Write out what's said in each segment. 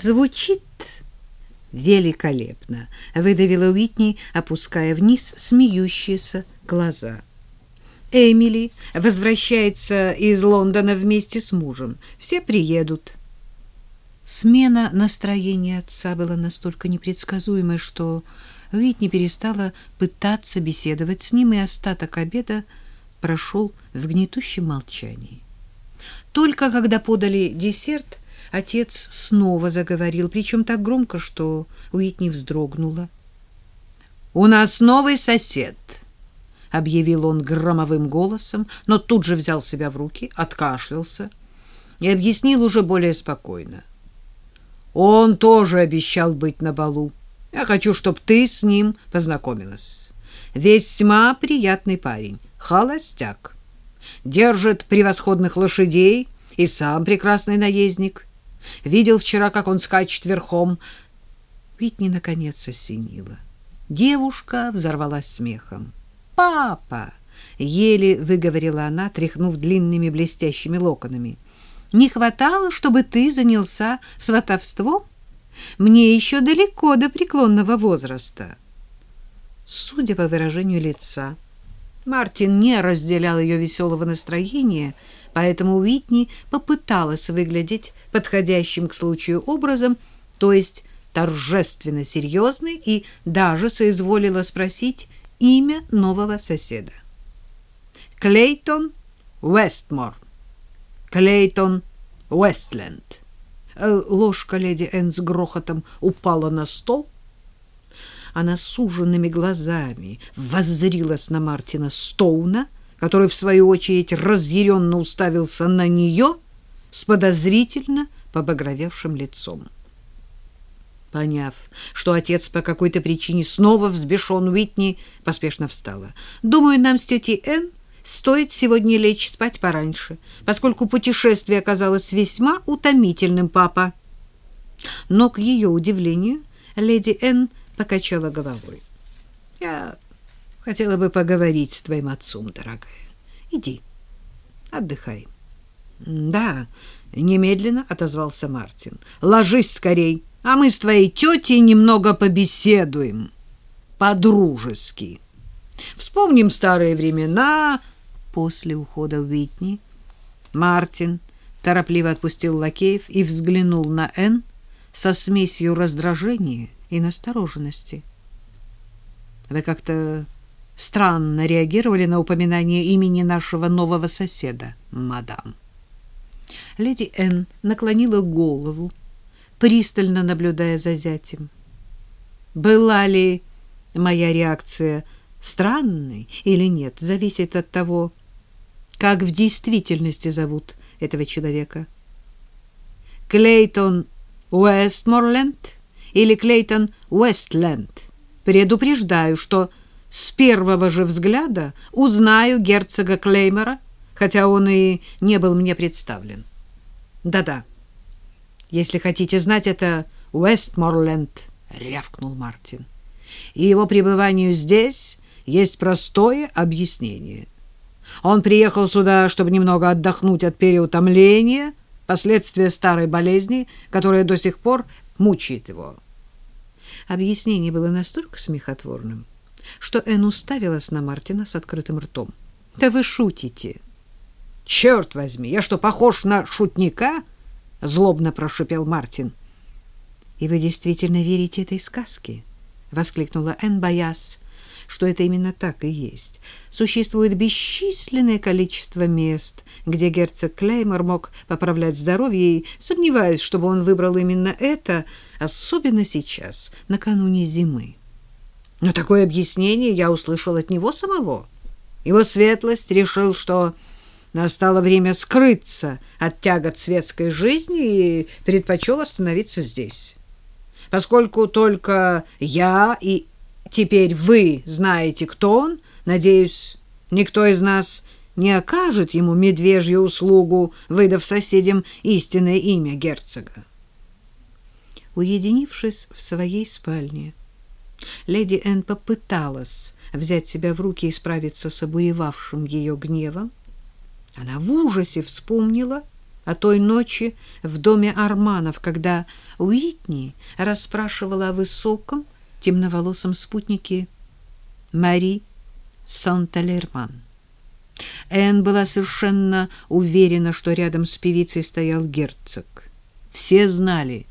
Звучит великолепно, выдавила Уитни, опуская вниз смеющиеся глаза. Эмили возвращается из Лондона вместе с мужем. Все приедут. Смена настроения отца была настолько непредсказуемой, что Уитни перестала пытаться беседовать с ним, и остаток обеда прошел в гнетущем молчании. Только когда подали десерт, отец снова заговорил, причем так громко, что Уитни вздрогнула. «У нас новый сосед», — объявил он громовым голосом, но тут же взял себя в руки, откашлялся и объяснил уже более спокойно. «Он тоже обещал быть на балу. Я хочу, чтобы ты с ним познакомилась. Весьма приятный парень, холостяк. Держит превосходных лошадей и сам прекрасный наездник. Видел вчера, как он скачет верхом. Витни наконец осенила. Девушка взорвалась смехом. «Папа!» — еле выговорила она, тряхнув длинными блестящими локонами. «Не хватало, чтобы ты занялся сватовством? Мне еще далеко до преклонного возраста». Судя по выражению лица, Мартин не разделял ее веселого настроения, поэтому Уитни попыталась выглядеть подходящим к случаю образом, то есть торжественно серьезной, и даже соизволила спросить имя нового соседа. Клейтон Уэстмор. Клейтон Уэстленд. Э, ложка леди Энн с грохотом упала на стол — она суженными глазами воззрилась на Мартина Стоуна, который, в свою очередь, разъяренно уставился на нее с подозрительно побагровевшим лицом. Поняв, что отец по какой-то причине снова взбешен, Уитни поспешно встала. «Думаю, нам с тетей Энн стоит сегодня лечь спать пораньше, поскольку путешествие оказалось весьма утомительным, папа». Но, к ее удивлению, леди Энн покачала головой. Я хотела бы поговорить с твоим отцом, дорогая. Иди, отдыхай. Да, немедленно отозвался Мартин. Ложись скорей, а мы с твоей тетей немного побеседуем. По-дружески. Вспомним старые времена. После ухода Уитни Мартин торопливо отпустил лакеев и взглянул на Энн со смесью раздражения и настороженности. Вы как-то странно реагировали на упоминание имени нашего нового соседа, мадам. Леди Н наклонила голову, пристально наблюдая за зятем. Была ли моя реакция странной или нет, зависит от того, как в действительности зовут этого человека. Клейтон Уэстморленд или Клейтон Уэстленд. Предупреждаю, что с первого же взгляда узнаю герцога Клеймора, хотя он и не был мне представлен. Да-да. Если хотите знать, это Уэстморленд, рявкнул Мартин. И его пребыванию здесь есть простое объяснение. Он приехал сюда, чтобы немного отдохнуть от переутомления, последствия старой болезни, которая до сих пор мучает его. Объяснение было настолько смехотворным, что Энн уставилась на Мартина с открытым ртом. «Да вы шутите!» «Черт возьми! Я что, похож на шутника?» — злобно прошипел Мартин. «И вы действительно верите этой сказке?» — воскликнула Энн, боясь, что это именно так и есть. Существует бесчисленное количество мест, где герцог Клеймор мог поправлять здоровье, и сомневаюсь, чтобы он выбрал именно это, особенно сейчас, накануне зимы. Но такое объяснение я услышал от него самого. Его светлость решил, что настало время скрыться от тягот светской жизни и предпочел остановиться здесь. Поскольку только я и Теперь вы знаете, кто он. Надеюсь, никто из нас не окажет ему медвежью услугу, выдав соседям истинное имя герцога. Уединившись в своей спальне, леди Энн попыталась взять себя в руки и справиться с обуревавшим ее гневом. Она в ужасе вспомнила о той ночи в доме Арманов, когда Уитни расспрашивала о высоком, темноволосом спутнике Мари Санталерман. Энн была совершенно уверена, что рядом с певицей стоял герцог. Все знали,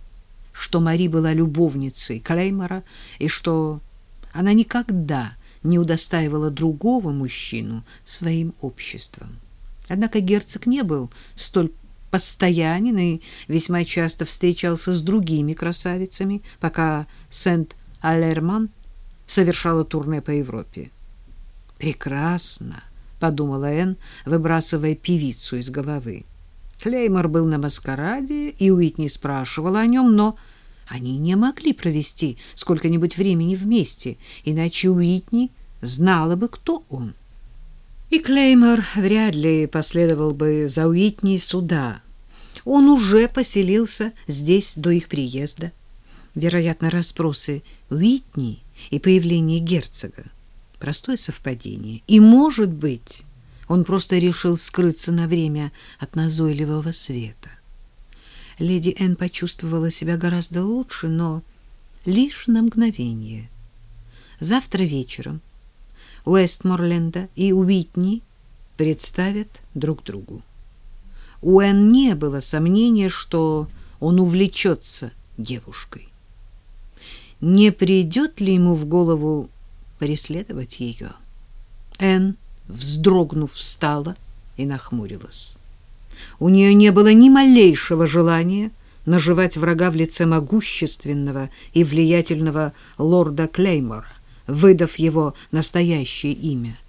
что Мари была любовницей Клеймора и что она никогда не удостаивала другого мужчину своим обществом. Однако герцог не был столь постоянен и весьма часто встречался с другими красавицами, пока Сент-Алерман совершала турне по Европе. «Прекрасно!» — подумала Энн, выбрасывая певицу из головы. Клеймор был на маскараде, и Уитни спрашивала о нем, но они не могли провести сколько-нибудь времени вместе, иначе Уитни знала бы, кто он. И Клеймор вряд ли последовал бы за Уитни сюда. Он уже поселился здесь до их приезда. Вероятно, расспросы Уитни и появление герцога. Простое совпадение. И, может быть, он просто решил скрыться на время от назойливого света. Леди Энн почувствовала себя гораздо лучше, но лишь на мгновение. Завтра вечером Уэстморленда и Уитни представят друг другу. У Энн не было сомнения, что он увлечется девушкой. Не придет ли ему в голову преследовать ее? Энн, вздрогнув, встала и нахмурилась. У нее не было ни малейшего желания наживать врага в лице могущественного и влиятельного лорда Клеймора выдав его настоящее имя.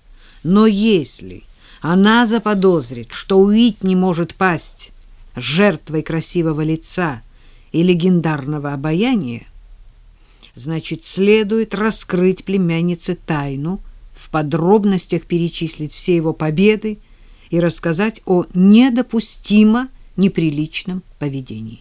Но если она заподозрит, что Уитни может пасть жертвой красивого лица и легендарного обаяния, значит, следует раскрыть племяннице тайну, в подробностях перечислить все его победы и рассказать о недопустимо неприличном поведении.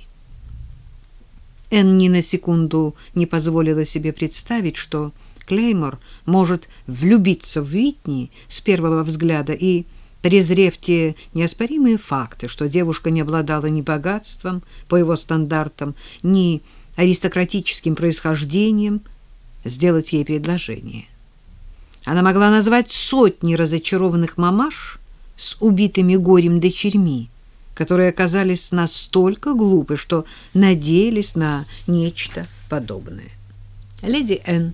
Энн ни на секунду не позволила себе представить, что Клеймор может влюбиться в Витни с первого взгляда и, презрев те неоспоримые факты, что девушка не обладала ни богатством по его стандартам, ни аристократическим происхождением, сделать ей предложение. Она могла назвать сотни разочарованных мамаш с убитыми горем дочерьми, которые оказались настолько глупы, что надеялись на нечто подобное. Леди Энн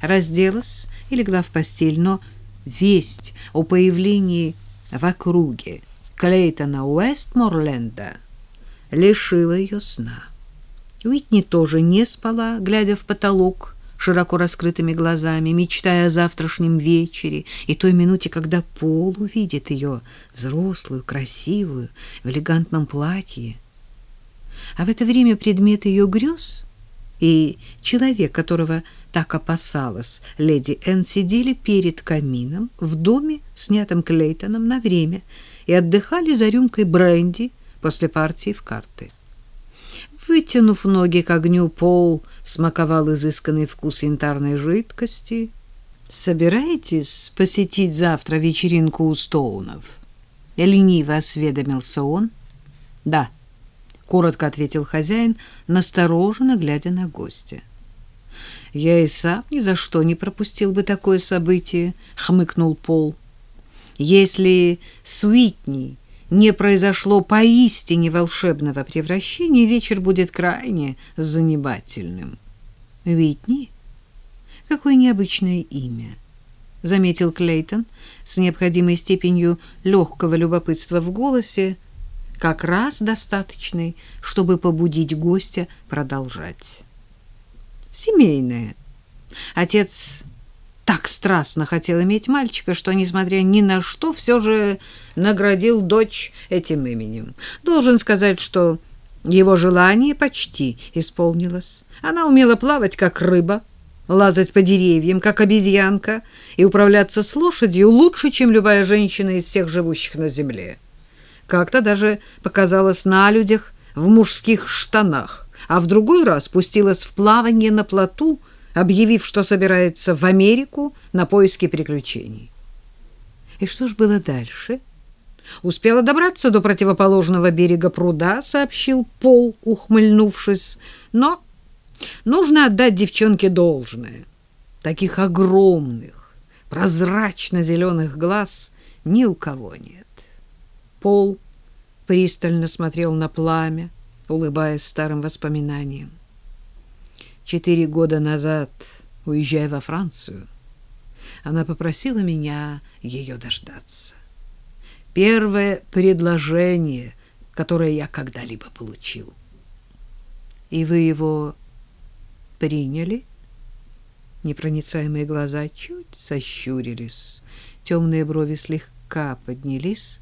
разделась и легла в постель, но весть о появлении в округе Клейтона Уэстморленда лишила ее сна. Уитни тоже не спала, глядя в потолок широко раскрытыми глазами, мечтая о завтрашнем вечере и той минуте, когда Пол увидит ее, взрослую, красивую, в элегантном платье. А в это время предмет ее грез и человек, которого так опасалась леди Энн, сидели перед камином в доме, снятом Клейтоном на время, и отдыхали за рюмкой бренди после партии в карты. Вытянув ноги к огню, Пол смаковал изысканный вкус янтарной жидкости. «Собираетесь посетить завтра вечеринку у Стоунов?» Лениво осведомился он. «Да», — коротко ответил хозяин, настороженно глядя на гостя. «Я и сам ни за что не пропустил бы такое событие», — хмыкнул Пол. «Если с Уитни не произошло поистине волшебного превращения, вечер будет крайне занимательным». «Уитни? Какое необычное имя!» — заметил Клейтон с необходимой степенью легкого любопытства в голосе, как раз достаточной, чтобы побудить гостя продолжать. Семейное. Отец так страстно хотел иметь мальчика, что, несмотря ни на что, все же наградил дочь этим именем. Должен сказать, что его желание почти исполнилось. Она умела плавать, как рыба, лазать по деревьям, как обезьянка, и управляться с лошадью лучше, чем любая женщина из всех живущих на земле как-то даже показалась на людях в мужских штанах, а в другой раз пустилась в плавание на плоту, объявив, что собирается в Америку на поиски приключений. И что ж было дальше? Успела добраться до противоположного берега пруда, сообщил Пол, ухмыльнувшись. Но нужно отдать девчонке должное. Таких огромных, прозрачно-зеленых глаз ни у кого нет. Пол пристально смотрел на пламя, улыбаясь старым воспоминаниям. Четыре года назад, уезжая во Францию, она попросила меня ее дождаться. Первое предложение, которое я когда-либо получил. И вы его приняли? Непроницаемые глаза чуть сощурились, темные брови слегка поднялись.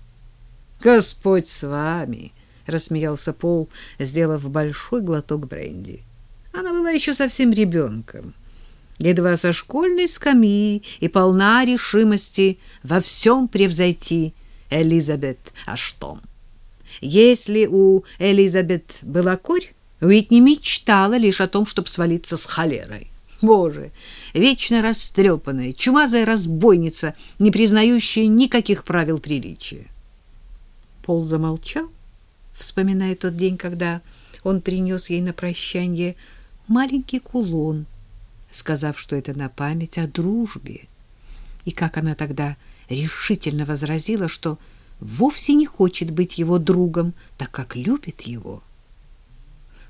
Господь с вами, рассмеялся Пол, сделав большой глоток бренди. Она была еще совсем ребенком, едва со школьной скамьи и полна решимости во всем превзойти Элизабет Аштон. Если у Элизабет была корь, Уитни мечтала лишь о том, чтобы свалиться с холерой. Боже, вечно растрепанная, чумазая разбойница, не признающая никаких правил приличия. Пол замолчал, вспоминая тот день, когда он принес ей на прощание маленький кулон, сказав, что это на память о дружбе. И как она тогда решительно возразила, что вовсе не хочет быть его другом, так как любит его.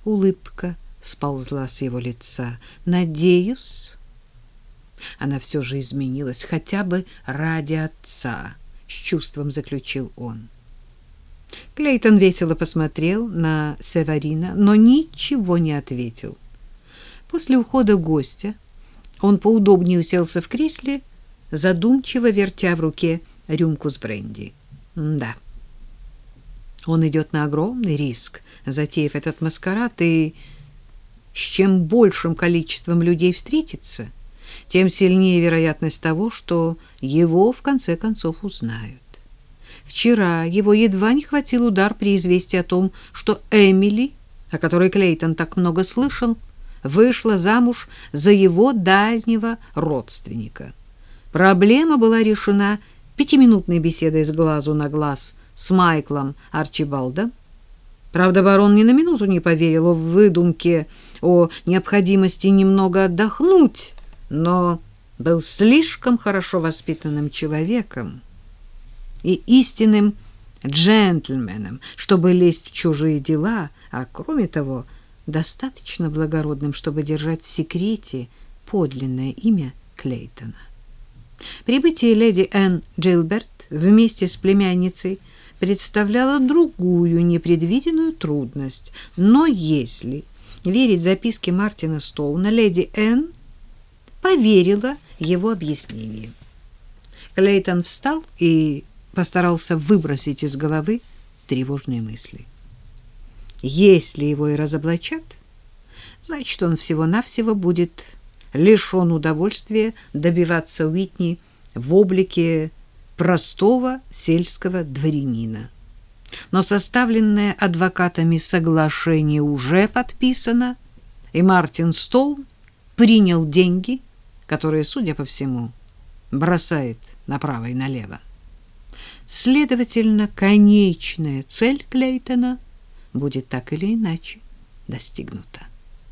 Улыбка сползла с его лица. «Надеюсь...» Она все же изменилась, хотя бы ради отца, — с чувством заключил он. Клейтон весело посмотрел на Севарина, но ничего не ответил. После ухода гостя он поудобнее уселся в кресле, задумчиво вертя в руке рюмку с бренди. Да. Он идет на огромный риск, затеяв этот маскарад, и с чем большим количеством людей встретится, тем сильнее вероятность того, что его в конце концов узнают. Вчера его едва не хватил удар при известии о том, что Эмили, о которой Клейтон так много слышал, вышла замуж за его дальнего родственника. Проблема была решена пятиминутной беседой с глазу на глаз с Майклом Арчибалдом. Правда, барон ни на минуту не поверил в выдумке о необходимости немного отдохнуть, но был слишком хорошо воспитанным человеком и истинным джентльменом, чтобы лезть в чужие дела, а кроме того, достаточно благородным, чтобы держать в секрете подлинное имя Клейтона. Прибытие леди Энн Джилберт вместе с племянницей представляло другую непредвиденную трудность, но если верить записке Мартина Стоуна, леди Энн поверила его объяснениям. Клейтон встал и постарался выбросить из головы тревожные мысли. Если его и разоблачат, значит, он всего-навсего будет лишен удовольствия добиваться Уитни в облике простого сельского дворянина. Но составленное адвокатами соглашение уже подписано, и Мартин Стоун принял деньги, которые, судя по всему, бросает направо и налево. Следовательно, конечная цель Клейтона будет так или иначе достигнута.